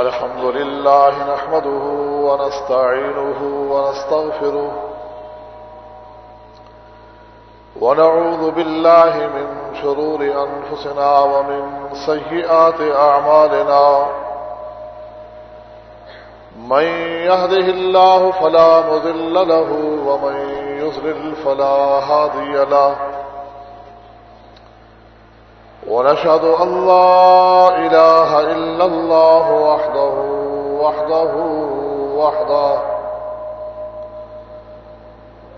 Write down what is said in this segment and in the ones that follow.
الحمد لله نحمده ونستعينه ونستغفره ونعوذ بالله من شرور أنفسنا ومن سيئات أعمالنا. من يهده الله فلا مذل له ومن يزلل فلا هادي له. ونشهد أن لا إله إلا الله وحده وحده وحده.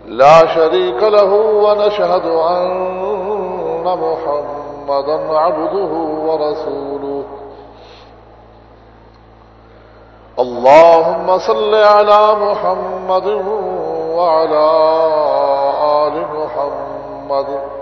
لا شريك له ونشهد أن محمدا عبده ورسوله. اللهم صل على محمد وعلى آل محمد.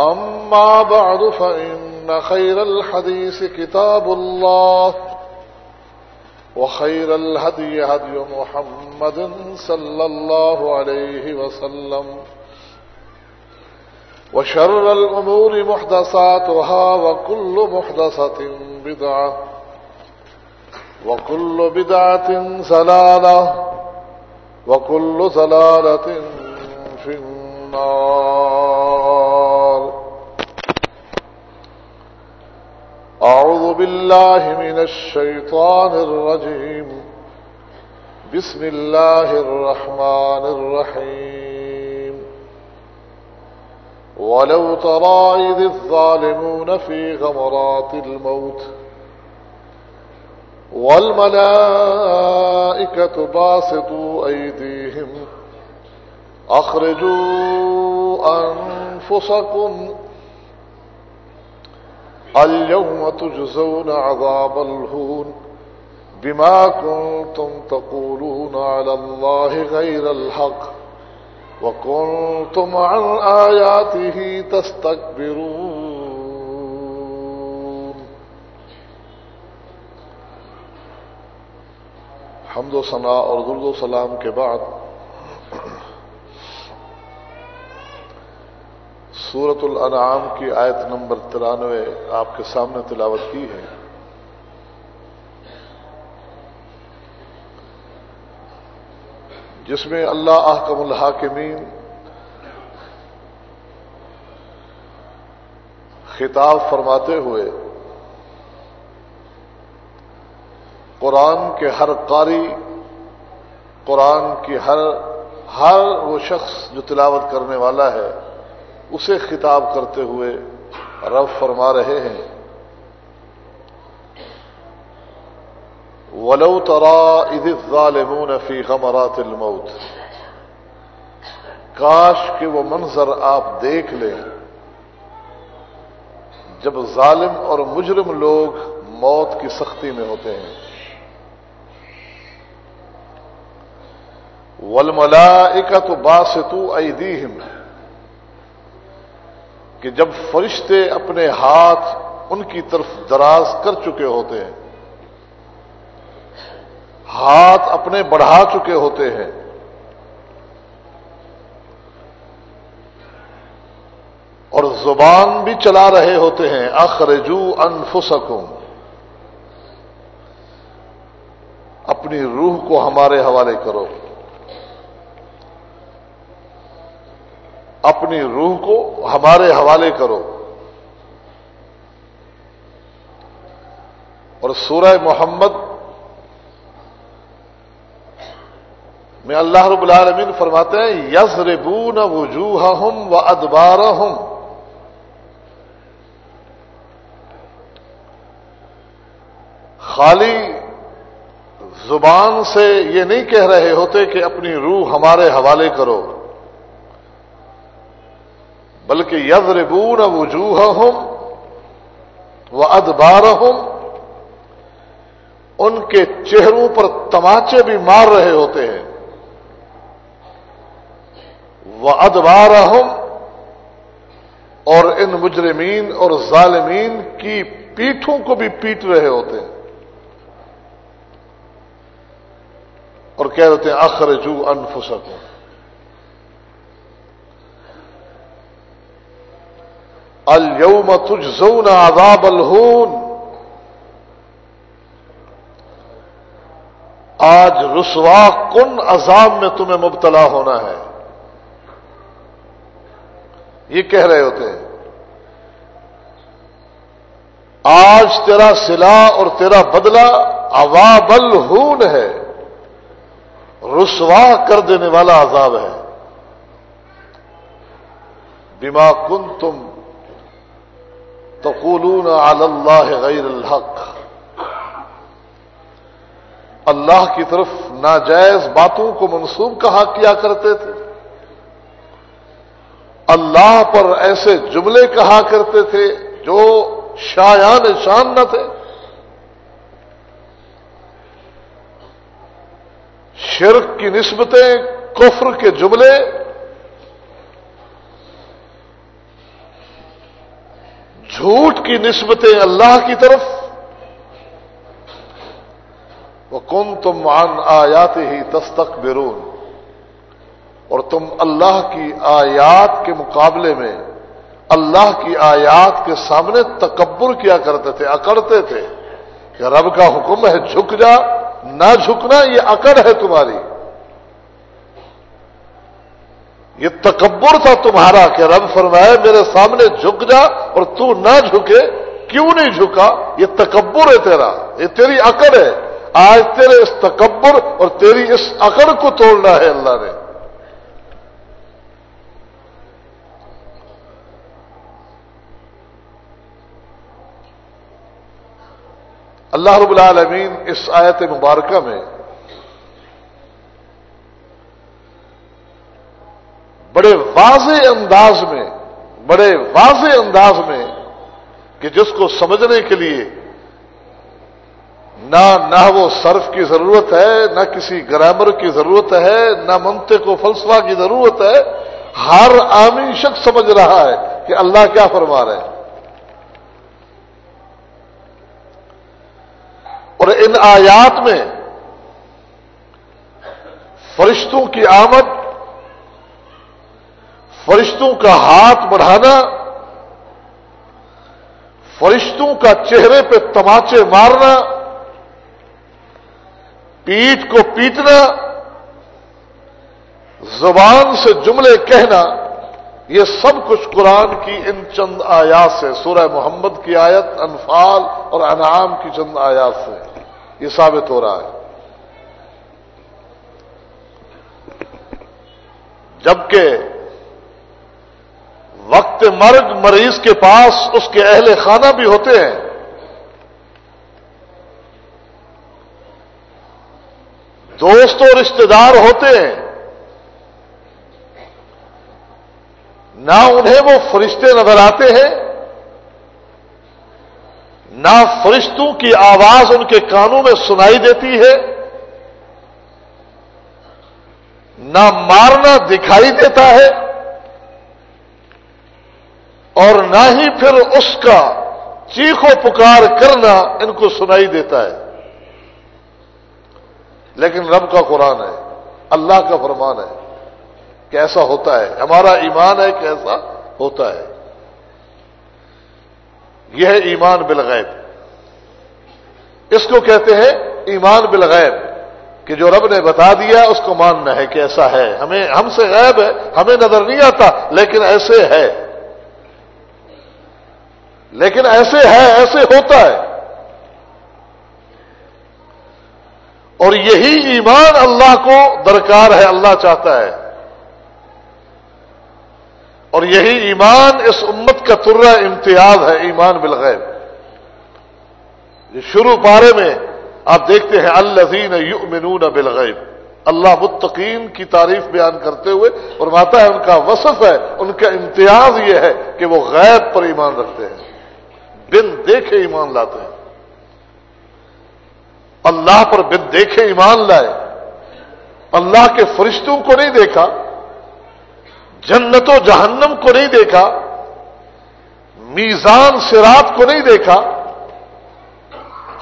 أما بعد فإن خير الحديث كتاب الله وخير الهدي هدي محمد صلى الله عليه وسلم وشر الأمور محدثاتها وكل محدثة بدعة وكل بدعة زلالة وكل زلالة النار. أعوذ بالله من الشيطان الرجيم. بسم الله الرحمن الرحيم. ولو ترى إذ الظالمون في غمرات الموت والملائكة باسطوا أيديهم أخرجوا أنفسكم اليوم تجزون عذاب الهون بما كنتم تقولون على الله غير الحق وكنتم عن آياته تستكبرون. حمد و ثناء اور درد و سلام کے بعد سورت الانعام کی آیت نمبر ترانوے آپ کے سامنے تلاوت کی ہے۔ جس میں اللہ احکم الحاکمین خطاب فرماتے ہوئے قرآن کے ہر قاری، قرآن کی ہر ہر وہ شخص جو تلاوت کرنے والا ہے اسے خطاب کرتے ہوئے رب فرما رہے ہیں، ولو ترا عد ظالمون فی غمرات الموت، کاش کہ وہ منظر آپ دیکھ لیں۔ جب ظالم اور مجرم لوگ موت کی سختی میں ہوتے ہیں۔ والملائکہ تو باستو ایدیہم کہ جب فرشتے اپنے ہاتھ ان کی طرف دراز کر چکے ہوتے ہیں، ہاتھ اپنے بڑھا چکے ہوتے ہیں، اور زبان بھی چلا رہے ہوتے ہیں، اخرجو انفسکم، اپنی روح کو ہمارے حوالے کرو۔ اپنی روح کو ہمارے حوالے کرو۔ اور سورہ محمد میں اللہ رب العالمین فرماتے ہیں یز ربون وجوہ ہم و ادبار خالی زبان سے یہ نہیں کہہ رہے ہوتے کہ اپنی روح ہمارے حوالے کرو۔ بلکہ یضربون وجوہہم وہ ادبار ان کے چہروں پر تماچے بھی مار رہے ہوتے ہیں۔ وہ ادبار اور ان مجرمین اور ظالمین کی پیٹھوں کو بھی پیٹ رہے ہوتے ہیں۔ اور کہہ دیتے ہیں، اخرجو انفسکم۔ اليوم تجزون عذاب الہون آج رسوا کن عذاب میں تمہیں مبتلا ہونا ہے۔ یہ کہہ رہے ہوتے ہیں۔ آج تیرا سلا اور تیرا بدلہ عذاب الہون ہے۔ رسوا کر دینے والا عذاب ہے۔ بما کن تم تقولون علی اللہ غیر الحق. اللہ کی طرف ناجائز باتوں کو منسوب کہا کیا کرتے تھے۔ اللہ پر ایسے جملے کہا کرتے تھے جو شایان شان نہ تھے۔ شرک کی نسبتیں کفر کے جملے جھوٹ کی نسبتیں اللہ کی طرف۔ وہ کن تم عن آیات ہی تستک بیرون اور تم اللہ کی آیات کے مقابلے میں اللہ کی آیات کے سامنے تکبر کیا کرتے تھے، اکڑتے تھے۔ کہ رب کا حکم ہے جھک جا، نہ جھکنا، یہ اکڑ ہے تمہاری۔ یہ تکبر تھا تمہارا کہ رب فرمائے میرے سامنے جھک جا اور تو نہ جھکے، کیوں نہیں جھکا؟ یہ تکبر ہے تیرا، یہ تیری اکڑ ہے۔ آج تیرے اس تکبر اور تیری اس اکڑ کو توڑنا ہے اللہ نے۔ اللہ رب العالمین اس آیت مبارکہ میں بڑے واضح انداز میں، بڑے واضح انداز میں کہ جس کو سمجھنے کے لیے نہ نہ وہ صرف کی ضرورت ہے، نہ کسی گرامر کی ضرورت ہے، نہ منطق و فلسفہ کی ضرورت ہے، ہر عامی شخص سمجھ رہا ہے کہ اللہ کیا فرما رہے ہیں۔ اور ان آیات میں فرشتوں کی آمد فرشتوں کا ہاتھ بڑھانا، فرشتوں کا چہرے پہ تماچے مارنا پیٹ کو پیٹنا، زبان سے جملے کہنا، یہ سب کچھ قرآن کی ان چند آیات سے، سورہ محمد کی آیت، انفال اور انعام کی چند آیات سے یہ ثابت ہو رہا ہے۔ جبکہ وقت مرگ مریض کے پاس اس کے اہل خانہ بھی ہوتے ہیں۔ دوست و رشتے دار ہوتے ہیں۔ نہ انہیں وہ فرشتے نظر آتے ہیں، نہ فرشتوں کی آواز ان کے کانوں میں سنائی دیتی ہے، نہ مارنا دکھائی دیتا ہے۔ اور نہ ہی پھر اس کا چیخو پکار کرنا ان کو سنائی دیتا ہے۔ لیکن رب کا قرآن ہے، اللہ کا فرمان ہے کہ ایسا ہوتا ہے۔ ہمارا ایمان ہے کہ ایسا ہوتا ہے۔ یہ ہے ایمان بالغیب۔ اس کو کہتے ہیں ایمان بالغیب، کہ جو رب نے بتا دیا اس کو ماننا ہے کہ ایسا ہے۔ ہمیں، ہم سے غیب ہے، ہمیں نظر نہیں آتا، لیکن ایسے ہے۔ لیکن ایسے ہے، ایسے ہوتا ہے۔ اور یہی ایمان اللہ کو درکار ہے، اللہ چاہتا ہے۔ اور یہی ایمان اس امت کا ترہ امتیاز ہے، ایمان بالغیب۔ شروع پارے میں آپ دیکھتے ہیں الزین یؤمنون بالغیب۔ اللہ متقین کی تعریف بیان کرتے ہوئے اور ماتا ہے، ان کا وصف ہے، ان کا امتیاز یہ ہے کہ وہ غیب پر ایمان رکھتے ہیں۔ بن دیکھے ایمان لاتے ہیں۔ اللہ پر بن دیکھے ایمان لائے۔ اللہ کے فرشتوں کو نہیں دیکھا۔ جنت و جہنم کو نہیں دیکھا۔ میزان سرات کو نہیں دیکھا۔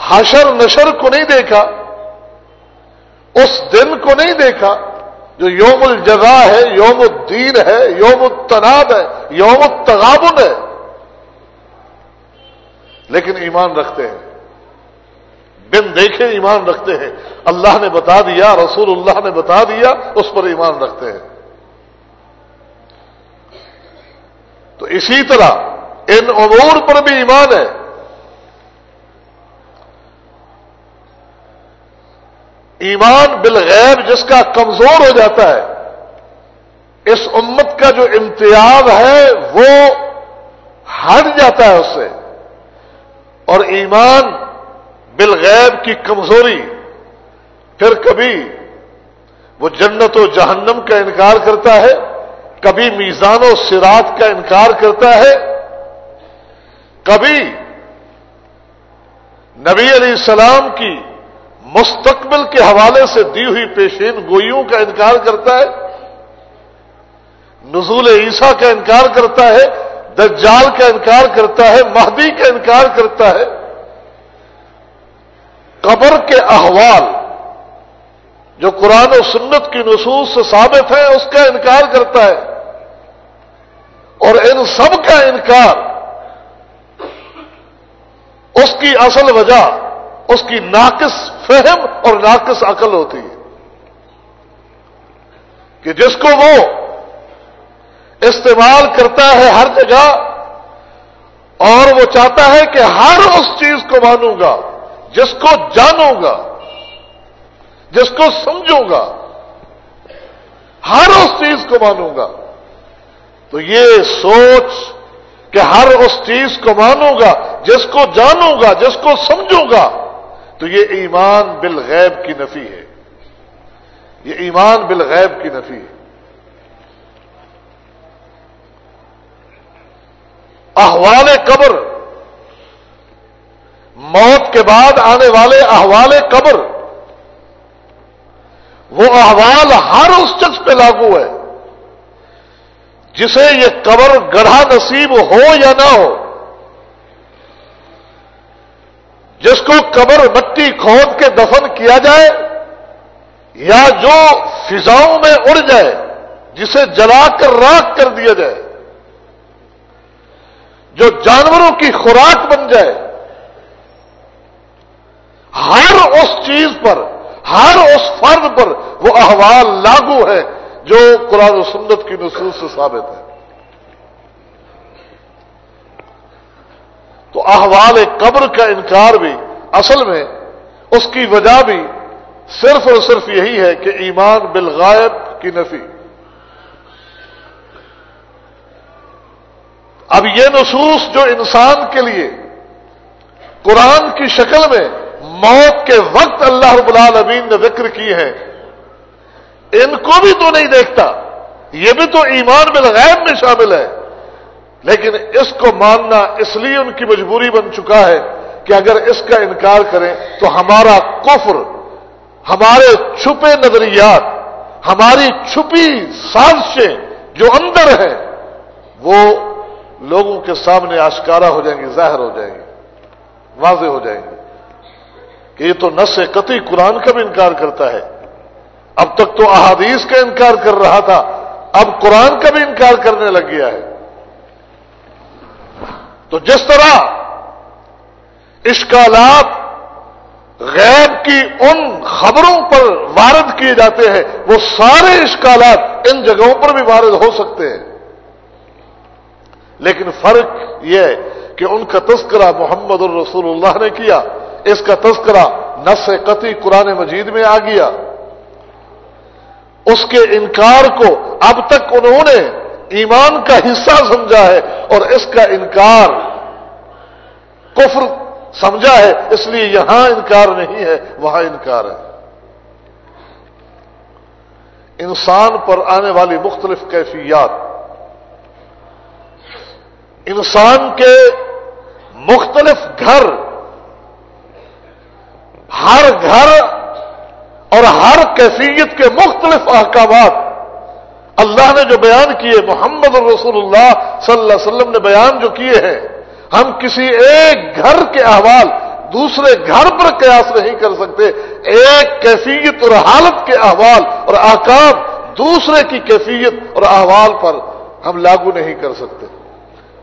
حشر نشر کو نہیں دیکھا۔ اس دن کو نہیں دیکھا جو یوم الجزا ہے، یوم الدین ہے، یوم التناد ہے، یوم التغابن ہے۔ لیکن ایمان رکھتے ہیں۔ بن دیکھے ایمان رکھتے ہیں۔ اللہ نے بتا دیا، رسول اللہ نے بتا دیا، اس پر ایمان رکھتے ہیں۔ تو اسی طرح ان امور پر بھی ایمان ہے۔ ایمان بالغیب جس کا کمزور ہو جاتا ہے، اس امت کا جو امتیاز ہے، وہ ہٹ جاتا ہے اس سے۔ اور ایمان بالغیب کی کمزوری، پھر کبھی وہ جنت و جہنم کا انکار کرتا ہے، کبھی میزان و سرات کا انکار کرتا ہے، کبھی نبی علیہ السلام کی مستقبل کے حوالے سے دی ہوئی پیشین گوئیوں کا انکار کرتا ہے، نزول عیسیٰ کا انکار کرتا ہے دجال کا انکار کرتا ہے، مہدی کا انکار کرتا ہے۔ قبر کے احوال جو قرآن و سنت کی نصوص سے ثابت ہے، اس کا انکار کرتا ہے۔ اور ان سب کا انکار اس کی اصل وجہ، اس کی ناقص فہم اور ناقص عقل ہوتی ہے۔ کہ جس کو وہ استعمال کرتا ہے ہر جگہ اور وہ چاہتا ہے کہ ہر اس چیز کو مانوں گا، جس کو جانوں گا، جس کو سمجھوں گا، ہر اس چیز کو مانوں گا۔ تو یہ سوچ کہ ہر اس چیز کو مانوں گا، جس کو جانوں گا، جس کو سمجھوں گا، تو یہ ایمان بالغیب کی نفی ہے۔ یہ ایمان بالغیب کی نفی ہے۔ احوال قبر۔ موت کے بعد آنے والے احوال قبر۔ وہ احوال ہر اس شخص پہ لاگو ہے، جسے یہ قبر گڑھا نصیب ہو یا نہ ہو۔ جس کو قبر مٹی کھود کے دفن کیا جائے یا جو فضاؤں میں اڑ جائے، جسے جلا کر راک کر دیا جائے۔ جو جانوروں کی خوراک بن جائے، ہر اس چیز پر، ہر اس فرد پر وہ احوال لاگو ہے جو قرآن و سنت کی نصوص سے ثابت ہے۔ تو احوال قبر کا انکار بھی اصل میں اس کی وجہ بھی صرف اور صرف یہی ہے کہ ایمان بالغائب کی نفی۔ اب یہ نصوص جو انسان کے لیے قرآن کی شکل میں موت کے وقت اللہ رب العالمین نے ذکر کی ہے ان کو بھی تو نہیں دیکھتا، یہ بھی تو ایمان بالغیب میں شامل ہے، لیکن اس کو ماننا اس لیے ان کی مجبوری بن چکا ہے کہ اگر اس کا انکار کریں تو ہمارا کفر، ہمارے چھپے نظریات، ہماری چھپی سازشیں جو اندر ہیں، وہ لوگوں کے سامنے آشکارا ہو جائیں گی ظاہر ہو جائیں گی واضح ہو جائیں گی کہ یہ تو نس قطعی قرآن کا بھی انکار کرتا ہے۔ اب تک تو احادیث کا انکار کر رہا تھا، اب قرآن کا بھی انکار کرنے لگ گیا ہے۔ تو جس طرح اشکالات غیب کی ان خبروں پر وارد کیے جاتے ہیں، وہ سارے اشکالات ان جگہوں پر بھی وارد ہو سکتے ہیں۔ لیکن فرق یہ کہ ان کا تذکرہ محمد الرسول اللہ نے کیا، اس کا تذکرہ نس قطعی قرآن مجید میں آ گیا۔ اس کے انکار کو اب تک انہوں نے ایمان کا حصہ سمجھا ہے اور اس کا انکار کفر سمجھا ہے، اس لیے یہاں انکار نہیں ہے، وہاں انکار ہے۔ انسان پر آنے والی مختلف کیفیات انسان کے مختلف گھر، ہر گھر اور ہر کیفیت کے مختلف احکامات۔ اللہ نے جو بیان کیے، محمد رسول اللہ صلی اللہ علیہ وسلم نے بیان جو کیے ہیں، ہم کسی ایک گھر کے احوال دوسرے گھر پر قیاس نہیں کر سکتے۔ ایک کیفیت اور حالت کے احوال اور آکام دوسرے کی کیفیت اور احوال پر ہم لاگو نہیں کر سکتے۔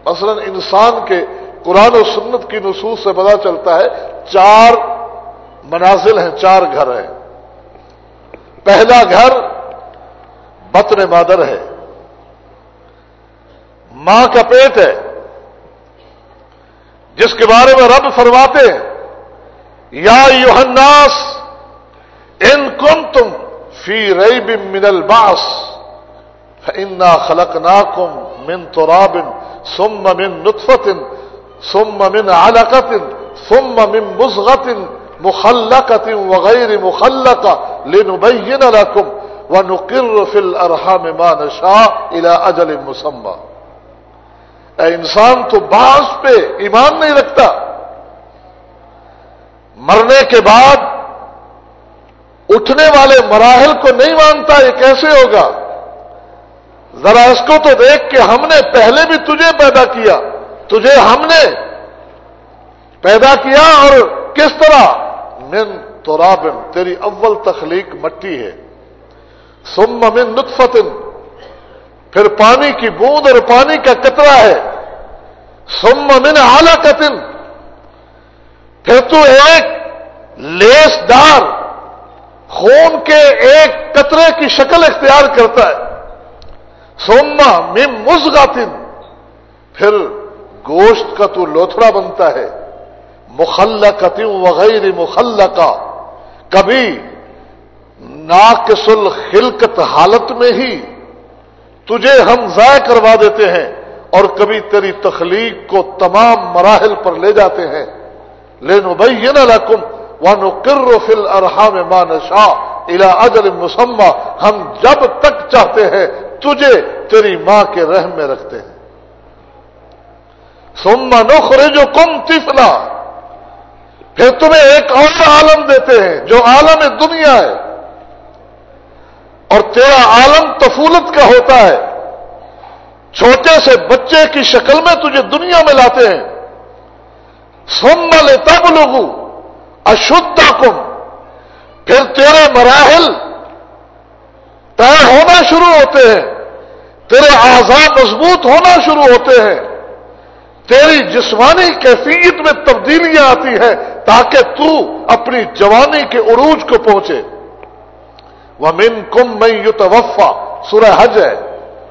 مثلا انسان کے قرآن و سنت کی نصوص سے پتا چلتا ہے، چار منازل ہیں، چار گھر ہیں۔ پہلا گھر بطن مادر ہے۔ ماں کا پیٹ ہے، جس کے بارے میں رب فرماتے ہیں، یا یوحناس ان کم تم فی رئی بن من الباس انا خلق ناکم من ترابن سم من نطفتن سم من علقت ثم من مزغت مخلقت وغیر مخلقہ لنبین لکم ونقر فی الارحام ما نشاء الى اجل مسمى. اے انسان، تو باس پہ ایمان نہیں رکھتا۔ مرنے کے بعد اٹھنے والے مراحل کو نہیں مانتا، یہ کیسے ہوگا؟ ذرا اس کو تو دیکھ کے ہم نے پہلے بھی تجھے پیدا کیا، تجھے ہم نے پیدا کیا اور کس طرح؟ من ترابن، تیری اول تخلیق مٹی ہے۔ سم من نطفتن پھر پانی کی بوند اور پانی کا کترا ہے۔ سم من اعلی قتل پھر تو ایک لیس دار، خون کے ایک قطرے کی شکل اختیار کرتا ہے۔ سوما مم مزغاتن پھر گوشت کا تو لوتھڑا بنتا ہے۔ مخلقت وغیر مخلقہ کبھی ناقص الخلقت حالت میں ہی تجھے ہم ضائع کروا دیتے ہیں اور کبھی تیری تخلیق کو تمام مراحل پر لے جاتے ہیں۔ لینو بھائی نہ رقم وانو کر فل ارحام مان شاہ الا اجل مسمہ ہم جب تک چاہتے ہیں تجھے تیری ماں کے رحم میں رکھتے ہیں۔ سما نخرے جو کم تفلا پھر تمہیں ایک اور عالم دیتے ہیں جو عالم دنیا ہے۔ اور تیرا عالم تفولت کا ہوتا ہے۔ چھوٹے سے بچے کی شکل میں تجھے دنیا میں لاتے ہیں۔ سومل تب لوگوں اشدھا کم پھر تیرے مراحل طے ہونا شروع ہوتے ہیں۔ تیرے آزاد مضبوط ہونا شروع ہوتے ہیں۔ تیری جسمانی کیفیت میں تبدیلیاں آتی ہیں تاکہ تو اپنی جوانی کے عروج کو پہنچے۔ وہ من کم میں یو توفا سورہ حج ہے۔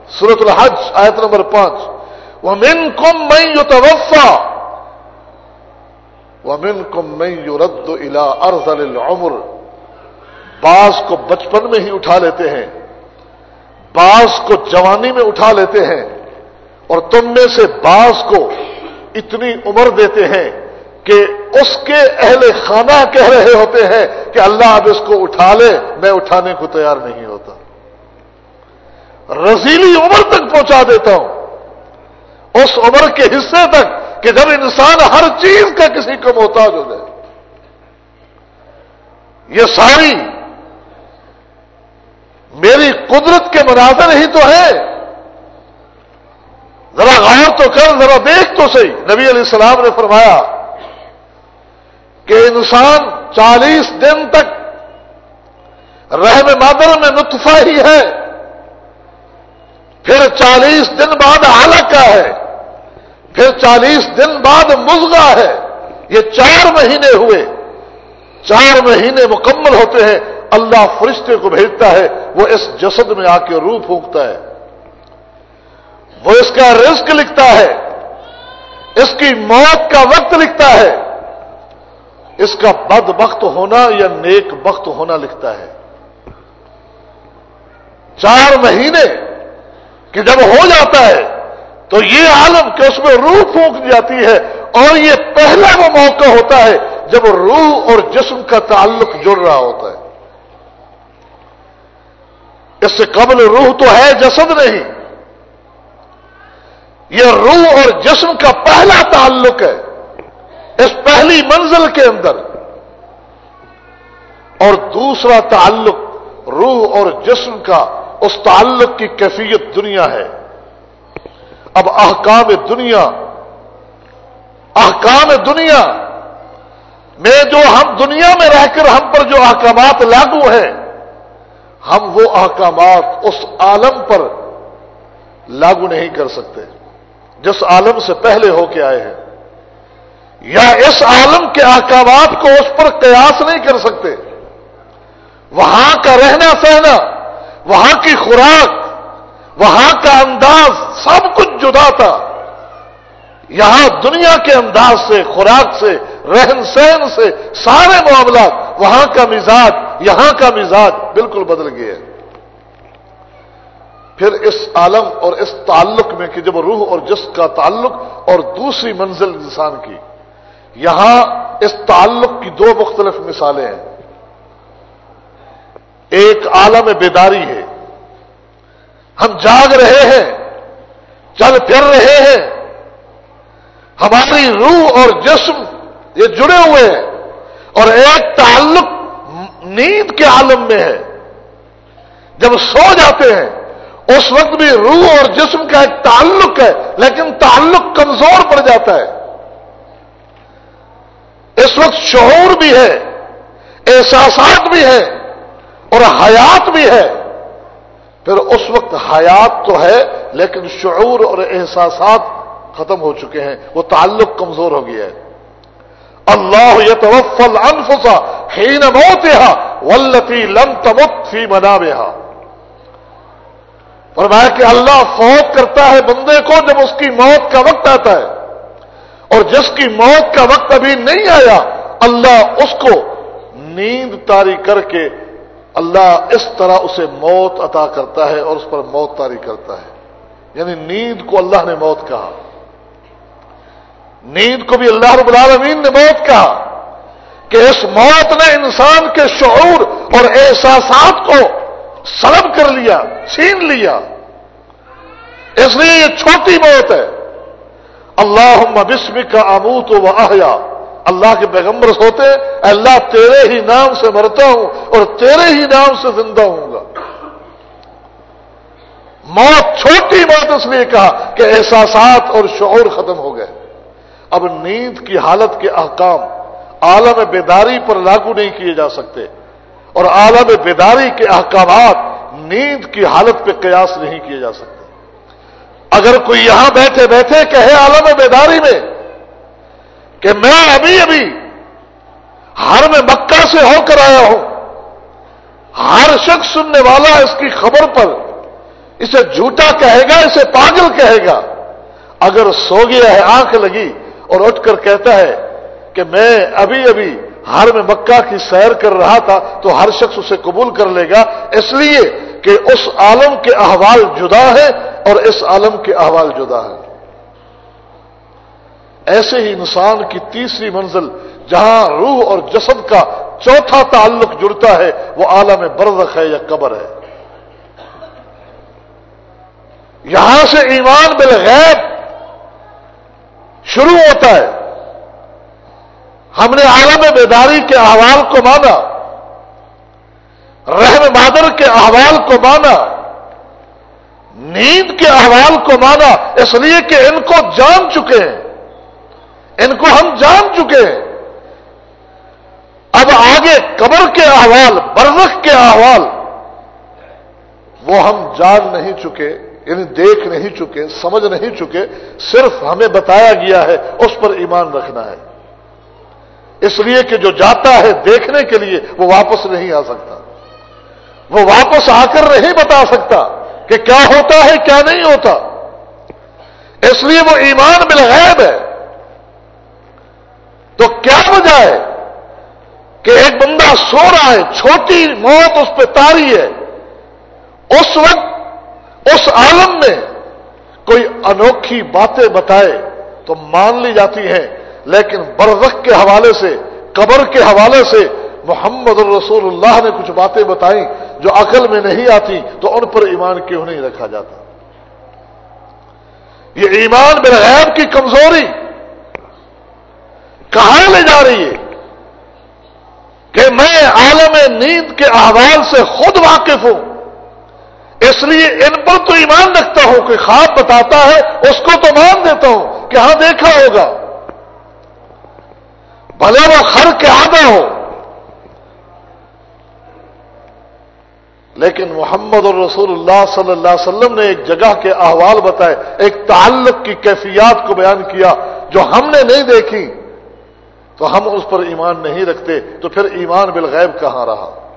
سورت الحج، آیت نمبر پانچ۔ وہ من کم میں یو توفا ومن کم میں یو رد الا ارض العمر۔ بعض کو بچپن میں ہی اٹھا لیتے ہیں۔ بعض کو جوانی میں اٹھا لیتے ہیں اور تم میں سے بعض کو اتنی عمر دیتے ہیں کہ اس کے اہل خانہ کہہ رہے ہوتے ہیں کہ اللہ اب اس کو اٹھا لے، میں اٹھانے کو تیار نہیں ہوتا۔ رزیلی عمر تک پہنچا دیتا ہوں۔ اس عمر کے حصے تک کہ جب انسان ہر چیز کا کسی کو محتاج ہو جائے۔ یہ ساری میری قدرت کے مناظر ہی تو ہے ذرا غور تو کر، ذرا دیکھ تو صحیح۔ نبی علیہ السلام نے فرمایا کہ انسان چالیس دن تک رحم مادر میں نطفہ ہی ہے۔ پھر چالیس دن بعد حالت کا ہے۔ پھر چالیس دن بعد مزگا ہے۔ یہ چار مہینے ہوئے۔ چار مہینے مکمل ہوتے ہیں۔ اللہ فرشتے کو بھیجتا ہے، وہ اس جسد میں آ کے روح پھونکتا ہے۔ وہ اس کا رزق لکھتا ہے۔ اس کی موت کا وقت لکھتا ہے۔ اس کا بد وقت ہونا یا نیک وقت ہونا لکھتا ہے۔ چار مہینے کہ جب ہو جاتا ہے، تو یہ عالم کہ اس میں روح پھونک جاتی ہے۔ اور یہ پہلا وہ موقع ہوتا ہے جب روح اور جسم کا تعلق جڑ رہا ہوتا ہے۔ اس سے قبل روح تو ہے جسد نہیں۔ یہ روح اور جسم کا پہلا تعلق ہے اس پہلی منزل کے اندر۔ اور دوسرا تعلق روح اور جسم کا اس تعلق کی کیفیت دنیا ہے۔ اب احکام دنیا احکام دنیا، میں جو ہم دنیا میں رہ کر ہم پر جو احکامات لاگو ہیں ہم وہ احکامات اس عالم پر لاگو نہیں کر سکتے، جس عالم سے پہلے ہو کے آئے ہیں، یا اس عالم کے احکامات کو اس پر قیاس نہیں کر سکتے۔ وہاں کا رہنا سہنا، وہاں کی خوراک، وہاں کا انداز سب کچھ جدا تھا۔ یہاں دنیا کے انداز سے، خوراک سے رہن سہن سے سارے معاملات وہاں کا مزاج، یہاں کا مزاج بالکل بدل گئے پھر اس عالم اور اس تعلق میں کہ جب روح اور جس کا تعلق اور دوسری منزل انسان کی، یہاں اس تعلق کی دو مختلف مثالیں ہیں۔ ایک عالم بیداری ہے۔ ہم جاگ رہے ہیں، چل پھر رہے ہیں۔ ہماری روح اور جسم یہ جڑے ہوئے ہیں اور ایک تعلق نیند کے عالم میں ہے۔ جب سو جاتے ہیں، اس وقت بھی روح اور جسم کا ایک تعلق ہے، لیکن تعلق کمزور پڑ جاتا ہے۔ اس وقت شعور بھی ہے، احساسات بھی ہے اور حیات بھی ہے۔ پھر اس وقت حیات تو ہے، لیکن شعور اور احساسات ختم ہو چکے ہیں۔ وہ تعلق کمزور ہو گیا ہے۔ اللہ یتوفل انفسا ہین موت ولتی لم تمت فی منا فرمایا کہ اللہ فوت کرتا ہے بندے کو جب اس کی موت کا وقت آتا ہے۔ اور جس کی موت کا وقت ابھی نہیں آیا، اللہ اس کو نیند تاری کر کے اللہ اس طرح اسے موت عطا کرتا ہے اور اس پر موت تاری کرتا ہے۔ یعنی نیند کو اللہ نے موت کہا۔ نیند کو بھی اللہ رب العالمین نے موت کہا کہ اس موت نے انسان کے شعور اور احساسات کو سلب کر لیا، چھین لیا۔ اس لیے یہ چھوٹی موت ہے۔ اللہ بسم کا اموت و احیا۔ اللہ کے پیغمبر ہوتے اللہ تیرے ہی نام سے مرتا ہوں اور تیرے ہی نام سے زندہ ہوں گا۔ موت، چھوٹی موت اس لیے کہا کہ احساسات اور شعور ختم ہو گئے۔ اب نیند کی حالت کے احکام عالم بیداری پر لاگو نہیں کیے جا سکتے اور عالم بیداری کے احکامات نیند کی حالت پہ قیاس نہیں کیے جا سکتے۔ اگر کوئی یہاں بیٹھے بیٹھے کہے عالم بیداری میں کہ میں ابھی ابھی ہر میں مکہ سے ہو کر آیا ہوں، ہر شخص سننے والا اس کی خبر پر اسے جھوٹا کہے گا، اسے پاگل کہے گا، اگر سو گیا ہے، آنکھ لگی اور اٹھ کر کہتا ہے کہ میں ابھی ابھی ہر میں مکہ کی سیر کر رہا تھا تو ہر شخص اسے قبول کر لے گا۔ اس لیے کہ اس عالم کے احوال جدا ہے اور اس عالم کے احوال جدا ہے ایسے ہی انسان کی تیسری منزل جہاں روح اور جسد کا چوتھا تعلق جڑتا ہے، وہ عالم برزخ ہے یا قبر ہے۔ یہاں سے ایمان بالغیب شروع ہوتا ہے۔ ہم نے عالم بیداری کے احوال کو مانا۔ رحم مادر کے احوال کو مانا۔ نیند کے احوال کو مانا۔ اس لیے کہ ان کو جان چکے ہیں۔ ان کو ہم جان چکے ہیں۔ اب آگے قبر کے احوال، برزخ کے احوال، وہ ہم جان نہیں چکے۔ یعنی دیکھ نہیں چکے، سمجھ نہیں چکے، صرف ہمیں بتایا گیا ہے، اس پر ایمان رکھنا ہے۔ اس لیے کہ جو جاتا ہے دیکھنے کے لیے، وہ واپس نہیں آ سکتا۔ وہ واپس آ کر نہیں بتا سکتا کہ کیا ہوتا ہے، کیا نہیں ہوتا۔ اس لیے وہ ایمان بالغیب ہے۔ تو کیا وجہ ہے کہ ایک بندہ سو رہا ہے، چھوٹی موت اس پہ تاری ہے۔ اس وقت اس عالم میں کوئی انوکھی باتیں بتائے تو مان لی جاتی ہیں، لیکن برزخ کے حوالے سے، قبر کے حوالے سے محمد الرسول اللہ نے کچھ باتیں بتائیں جو عقل میں نہیں آتی تو ان پر ایمان کیوں نہیں رکھا جاتا؟ یہ ایمان بالغیب کی کمزوری کہاں لے جا رہی ہے کہ میں عالم نیند کے احوال سے خود واقف ہوں؟ اس لیے ان پر تو ایمان رکھتا ہوں کہ خواب بتاتا ہے، اس کو تو مان دیتا ہوں کہ ہاں دیکھا ہوگا۔ بھلے وہ خر کے آدھا ہو۔ لیکن محمد الرسول اللہ صلی اللہ علیہ وسلم نے ایک جگہ کے احوال بتائے، ایک تعلق کی کیفیات کو بیان کیا جو ہم نے نہیں دیکھی۔ تو ہم اس پر ایمان نہیں رکھتے، تو پھر ایمان بالغیب کہاں رہا؟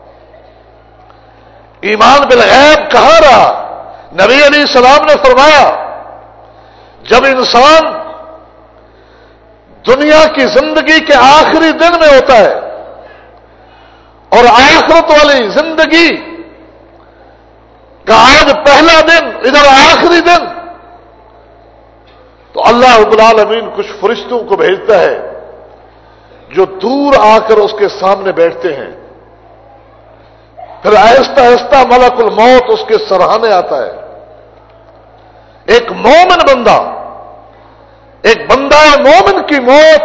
ایمان بالغیب کہاں رہا؟ نبی علیہ السلام نے فرمایا، جب انسان دنیا کی زندگی کے آخری دن میں ہوتا ہے اور آخرت والی زندگی کا آج پہلا دن، ادھر آخری دن، تو اللہ رب العالمین کچھ فرشتوں کو بھیجتا ہے جو دور آ کر اس کے سامنے بیٹھتے ہیں۔ پھر آہستہ آہستہ ملک الموت اس کے سرہانے آتا ہے۔ ایک مومن بندہ، ایک بندہ مومن کی موت،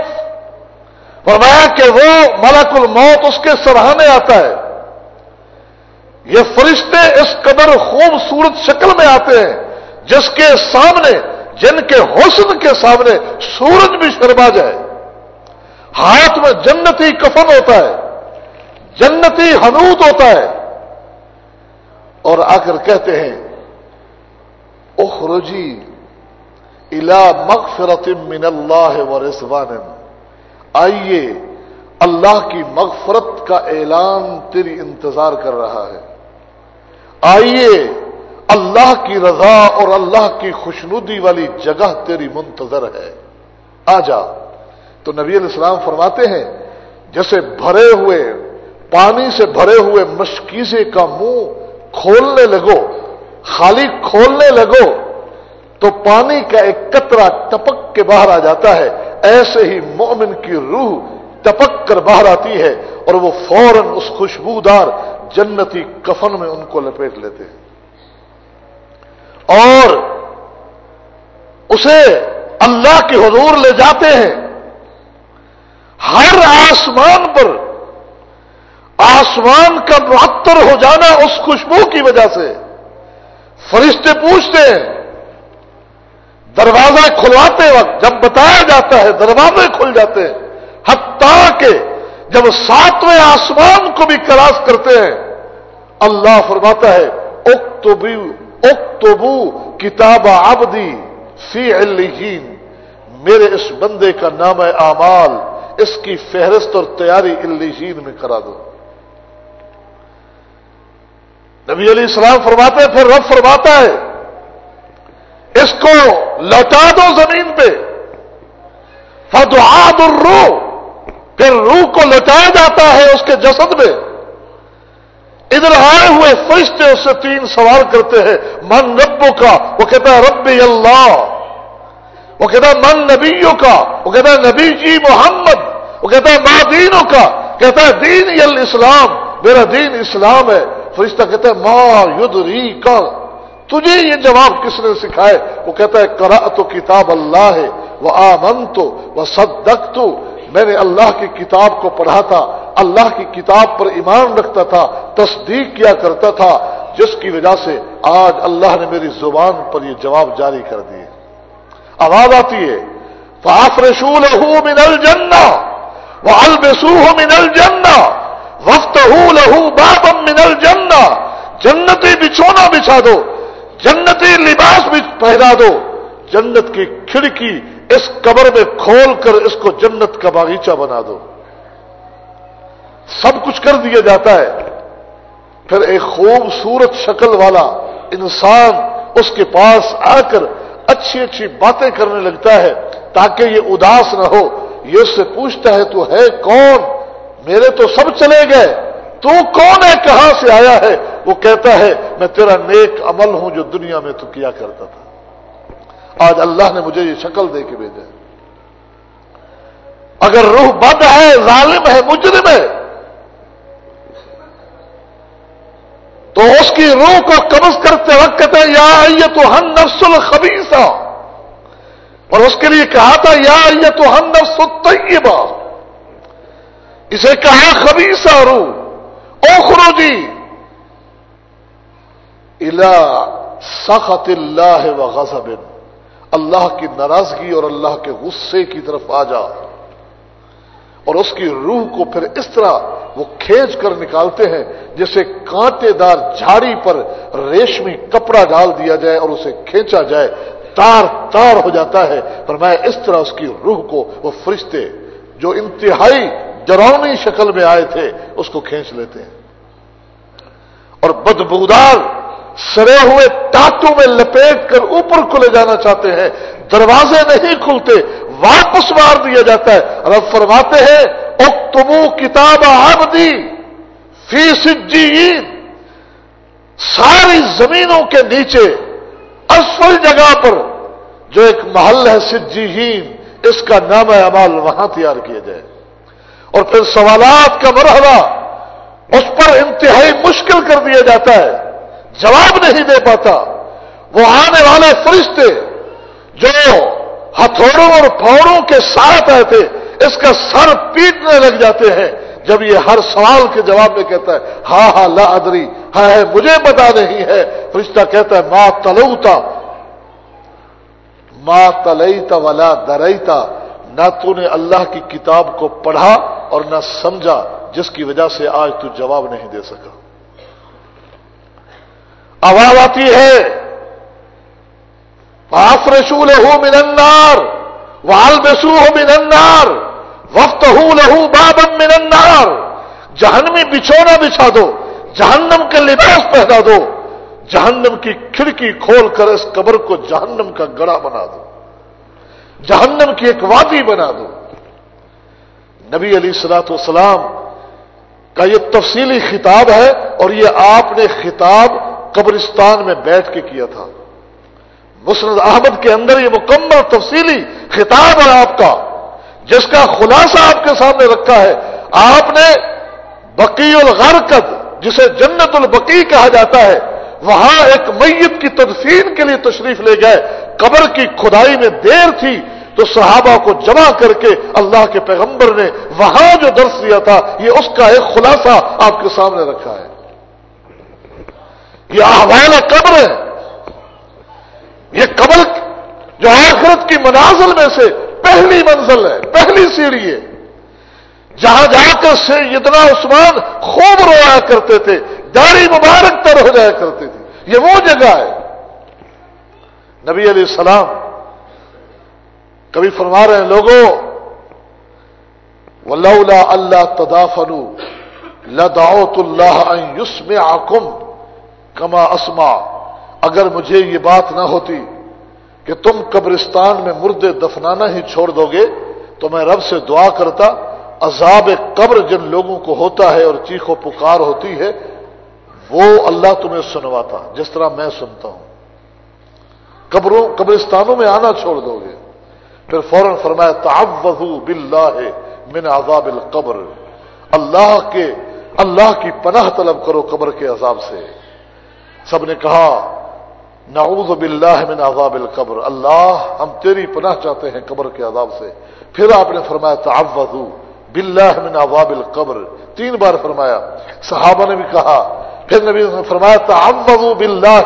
فرمایا کہ وہ ملک الموت اس کے سرہانے آتا ہے۔ یہ فرشتے اس قدر خوبصورت شکل میں آتے ہیں، جس کے سامنے، جن کے حسن کے سامنے سورج بھی شرما جائے۔ ہاتھ میں جنتی کفن ہوتا ہے، جنتی حنوت ہوتا ہے۔ اور آ کر کہتے ہیں، اخرجی الا مغفرت من اللہ و رضوان. آئیے، اللہ کی مغفرت کا اعلان تیری انتظار کر رہا ہے۔ آئیے، اللہ کی رضا اور اللہ کی خوشنودی والی جگہ تیری منتظر ہے۔ آ جا۔ تو نبی علیہ السلام فرماتے ہیں، جیسے بھرے ہوئے، پانی سے بھرے ہوئے مشکیزے کا منہ کھولنے لگو، خالی کھولنے لگو، تو پانی کا ایک قطرہ ٹپک کے باہر آ جاتا ہے۔ ایسے ہی مومن کی روح ٹپک کر باہر آتی ہے اور وہ فوراً اس خوشبودار جنتی کفن میں ان کو لپیٹ لیتے ہیں۔ اور اسے اللہ کے حضور لے جاتے ہیں۔ ہر آسمان پر آسمان کا معطر ہو جانا اس خوشبو کی وجہ سے۔ فرشتے پوچھتے ہیں، دروازہ کھلواتے وقت جب بتایا جاتا ہے، دروازے کھل جاتے ہیں۔ حتیٰ کہ جب ساتویں آسمان کو بھی کراس کرتے ہیں، اللہ فرماتا ہے اکتبو اکتبو کتاب آبدی فی الجین میرے اس بندے کا نام اعمال، اس کی فہرست اور تیاری الجین میں کرا دو۔ نبی علیہ السلام فرماتے ہیں، پھر رب فرماتا ہے، اس کو لوٹا دو زمین پہ۔ فدعاد الروح، پھر روح کو لوٹایا جاتا ہے اس کے جسد میں۔ ادھر آئے ہوئے فرشتے اس سے تین سوال کرتے ہیں، من ربوں کا وہ کہتا ہے، ربی اللہ۔ وہ کہتا ہے، من نبیوں کا وہ کہتا ہے، نبی جی محمد۔ وہ کہتا ہے ماں دینوں کا کہتا ہے، دین الاسلام۔ میرا دین اسلام ہے۔ فرشتہ کہتا ہے ماں یدری کا تجھے یہ جواب کس نے سکھائے؟ وہ کہتا ہے کرا تو کتاب اللہ ہے وہ آمن تو وہ صدق تو میں نے اللہ کی کتاب کو پڑھا تھا، اللہ کی کتاب پر ایمان رکھتا تھا، تصدیق کیا کرتا تھا، جس کی وجہ سے آج اللہ نے میری زبان پر یہ جواب جاری کر دیے۔ آواز آتی ہے فاف رسول ہوں منل جنا وہ البسو ہو منل جنا وقت ہوں لہو بابم منل جنا جنتی بچھونا بچھا دو. جنتی لباس بھی پہنا دو. جنت کی کھڑکی اس قبر میں کھول کر اس کو جنت کا باغیچہ بنا دو. سب کچھ کر دیا جاتا ہے. پھر ایک خوبصورت شکل والا انسان اس کے پاس آ کر اچھی اچھی باتیں کرنے لگتا ہے تاکہ یہ اداس نہ ہو. یہ اس سے پوچھتا ہے تو ہے کون؟ میرے تو سب چلے گئے۔ تو کون ہے کہاں سے آیا ہے؟ وہ کہتا ہے، میں تیرا نیک عمل ہوں جو دنیا میں تو کیا کرتا تھا۔ آج اللہ نے مجھے یہ شکل دے کے بھیجا اگر روح بد ہے، ظالم ہے، مجرم ہے، تو اس کی روح کو قبض کرتے وقت کہتے ہیں یا یہ تو ہن نفس الخبیسا اور اس کے لیے کہا تھا، یا یہ تو ہن نفس الطیبہ۔ اسے کہا خبیسا روح اوخروجی الا سخت اللہ و غضب۔ اللہ کی ناراضگی اور اللہ کے غصے کی طرف آ جا۔ اور اس کی روح کو پھر اس طرح وہ کھینچ کر نکالتے ہیں جیسے کانٹے دار جھاڑی پر ریشمی کپڑا ڈال دیا جائے اور اسے کھینچا جائے۔ تار تار ہو جاتا ہے۔ پر میں اس طرح اس کی روح کو وہ فرشتے جو انتہائی ڈرونی شکل میں آئے تھے، اس کو کھینچ لیتے ہیں۔ اور بدبودار سرے ہوئے ٹاٹو میں لپیٹ کر اوپر کو لے جانا چاہتے ہیں۔ دروازے نہیں کھلتے، واپس مار دیا جاتا ہے۔ اور اب فرماتے ہیں، اکتبو کتاب آبدی فی سجین ساری زمینوں کے نیچے اصل جگہ پر جو ایک محل ہے سجین اس کا نام عمال وہاں تیار کیا جائے۔ اور پھر سوالات کا مرحلہ اس پر انتہائی مشکل کر دیا جاتا ہے، جواب نہیں دے پاتا۔ وہ آنے والے فرشتے جو ہتھوڑوں اور پھوڑوں کے ساتھ آئے تھے، اس کا سر پیٹنے لگ جاتے ہیں۔ جب یہ ہر سوال کے جواب میں کہتا ہے ہاں ہاں لا ادری ہاں ہے مجھے پتا نہیں ہے۔ فرشتہ کہتا ہے ماں تلوتا ماں تلئیتا ولا درئیتا نہ تو نے اللہ کی کتاب کو پڑھا اور نہ سمجھا جس کی وجہ سے آج تو جواب نہیں دے سکا۔ آواز آتی ہے۔ آپ رسول ہو منار وال بسو ہو منار وقت ہوں لہو بابم منار جہنمی بچھونا بچھا دو، جہنم کے لباس پہنا دو۔ جہنم کی کھڑکی کھول کر اس قبر کو جہنم کا گڑا بنا دو۔ جہنم کی ایک وادی بنا دو۔ نبی علی سلاط والسلام کا یہ تفصیلی خطاب ہے اور یہ آپ نے خطاب قبرستان میں بیٹھ کے کیا تھا۔ مسرد احمد کے اندر یہ مکمل تفصیلی خطاب ہے آپ کا، جس کا خلاصہ آپ کے سامنے رکھا ہے۔ آپ نے بقی الغرکت جسے جنت البقی کہا جاتا ہے، وہاں ایک میت کی تدفین کے لیے تشریف لے گئے۔ قبر کی کھدائی میں دیر تھی تو صحابہ کو جمع کر کے اللہ کے پیغمبر نے وہاں جو درس دیا تھا، یہ اس کا ایک خلاصہ آپ کے سامنے رکھا ہے۔ یہ احوال قبر ہے۔ یہ قبر جو آخرت کی منازل میں سے پہلی منزل ہے، پہلی سیڑھی ہے۔ جہاں جا کر سے اتنا عثمان خوب رویا کرتے تھے، داڑھی مبارک تر ہو جایا کرتے تھے۔ یہ وہ جگہ ہے۔ نبی علیہ السلام کبھی فرما رہے ہیں، لوگوں، ولولا اللہ تدافنو لداؤت اللہ یوسم آکم کما اسما اگر مجھے یہ بات نہ ہوتی کہ تم قبرستان میں مردے دفنانا ہی چھوڑ دو گے، تو میں رب سے دعا کرتا، عذاب قبر جن لوگوں کو ہوتا ہے اور چیخ و پکار ہوتی ہے، وہ اللہ تمہیں سنواتا، جس طرح میں سنتا ہوں۔ قبروں قبرستانوں میں آنا چھوڑ دو گے۔ پھر فوراً فرمایا، تعوذو باللہ من عذاب القبر۔ اللہ کے اللہ کی پناہ طلب کرو قبر کے عذاب سے۔ سب نے کہا، نعوذ باللہ من عذاب القبر۔ اللہ، ہم تیری پناہ چاہتے ہیں قبر کے عذاب سے۔ پھر آپ نے فرمایا، تعوذو باللہ من عذاب القبر۔ تین بار فرمایا۔ صحابہ نے بھی کہا، پھر نبی نے فرمایا، تعوذو باللہ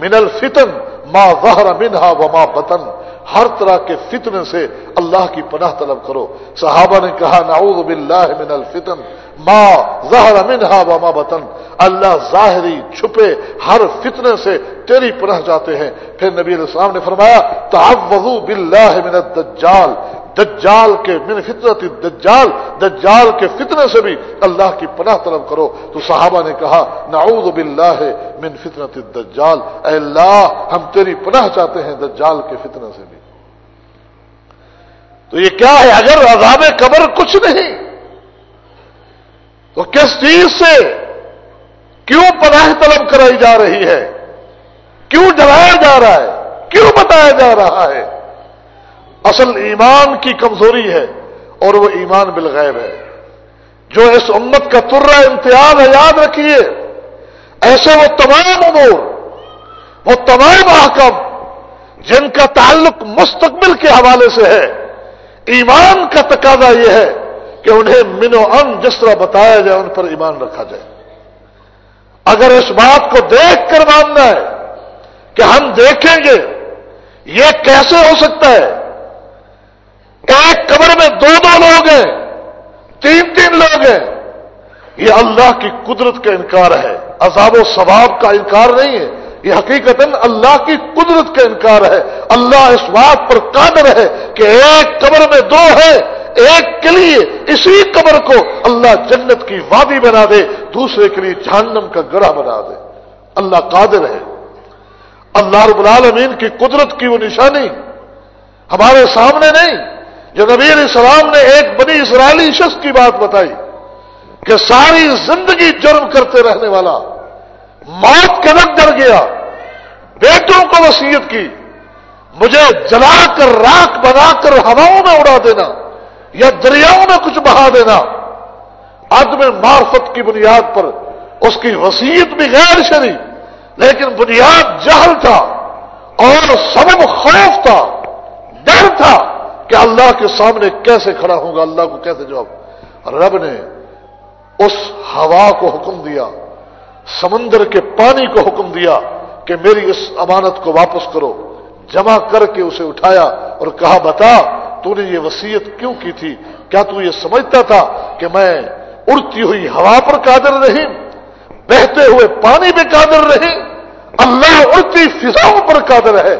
من الفتن۔ ما ظہر منہا وما بطن ہر طرح کے فتنے سے اللہ کی پناہ طلب کرو۔ صحابہ نے کہا، نعوذ باللہ من الفتن۔ ما ظہر منہا وما بطن۔ اللہ ظاہری چھپے ہر فتنے سے تیری پناہ جاتے ہیں۔ پھر نبی علیہ السلام نے فرمایا تعوذ باللہ من الدجال۔ دجال کے من فطرت دجال دجال کے فتنے سے بھی اللہ کی پناہ طلب کرو۔ تو صحابہ نے کہا، نعوذ باللہ من فطرت الدجال۔ اے اللہ، ہم تیری پناہ چاہتے ہیں دجال کے فتنے سے بھی۔ تو یہ کیا ہے؟ اگر عذاب قبر کچھ نہیں، تو کس چیز سے کیوں پناہ طلب کرائی جا رہی ہے؟ کیوں ڈرایا جا رہا ہے؟ کیوں بتایا جا رہا ہے؟ اصل ایمان کی کمزوری ہے اور وہ ایمان بالغیب ہے۔ جو اس امت کا ترا امتیاز ہے، یاد رکھیے، ایسے وہ تمام امور، وہ تمام احکم جن کا تعلق مستقبل کے حوالے سے ہے، ایمان کا تقاضا یہ ہے کہ انہیں من و ان جس طرح بتایا جائے، ان پر ایمان رکھا جائے۔ اگر اس بات کو دیکھ کر ماننا ہے کہ ہم دیکھیں گے، یہ کیسے ہو سکتا ہے؟ ایک قبر میں دو دو لوگ ہیں، تین تین لوگ ہیں۔ یہ اللہ کی قدرت کا انکار ہے۔ عذاب و ثواب کا انکار نہیں ہے۔ یہ حقیقت اللہ کی قدرت کا انکار ہے۔ اللہ اس بات پر قادر ہے کہ ایک قبر میں دو ہے ایک کے لیے اسی قبر کو اللہ جنت کی وادی بنا دے، دوسرے کے لیے جہنم کا گڑھا بنا دے۔ اللہ قادر ہے۔ اللہ رب العالمین کی قدرت کی وہ نشانی ہمارے سامنے نہیں۔ جو نبی علیہ السلام نے ایک بنی اسرائیلی شخص کی بات بتائی کہ ساری زندگی جرم کرتے رہنے والا، موت کے ڈر گیا، بیٹوں کو وسیعت کی، مجھے جلا کر راک بنا کر ہواؤں میں اڑا دینا یا دریاؤں میں کچھ بہا دینا، عدم معرفت کی بنیاد پر اس کی وسیعت بھی غیر شری لیکن بنیاد جہل تھا اور سبب خوف تھا، ڈر تھا۔ کہ اللہ کے سامنے کیسے کھڑا ہوں گا؟ اللہ کو کیسے جواب؟ رب نے اس ہوا کو حکم دیا، سمندر کے پانی کو حکم دیا کہ میری اس امانت کو واپس کرو۔ جمع کر کے اسے اٹھایا اور کہا، بتا، تو نے یہ وسیعت کیوں کی تھی؟ کیا تو یہ سمجھتا تھا کہ میں اڑتی ہوئی ہوا پر قادر رہی بہتے ہوئے پانی پہ قادر رہی اللہ اڑتی فضاؤں پر قادر ہے؟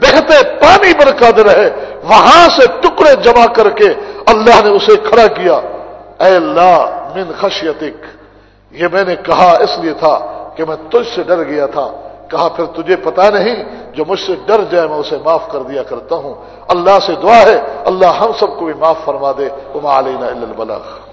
بہتے پانی پر قادر ہے وہاں سے ٹکڑے جمع کر کے اللہ نے اسے کھڑا کیا۔ اے اللہ، من خشیتک۔ یہ میں نے کہا، اس لیے تھا کہ میں تجھ سے ڈر گیا تھا۔ کہا، پھر تجھے پتا نہیں جو مجھ سے ڈر جائے، میں اسے معاف کر دیا کرتا ہوں۔ اللہ سے دعا ہے، اللہ ہم سب کو بھی معاف فرما دے۔ وہ علینا البلاغ۔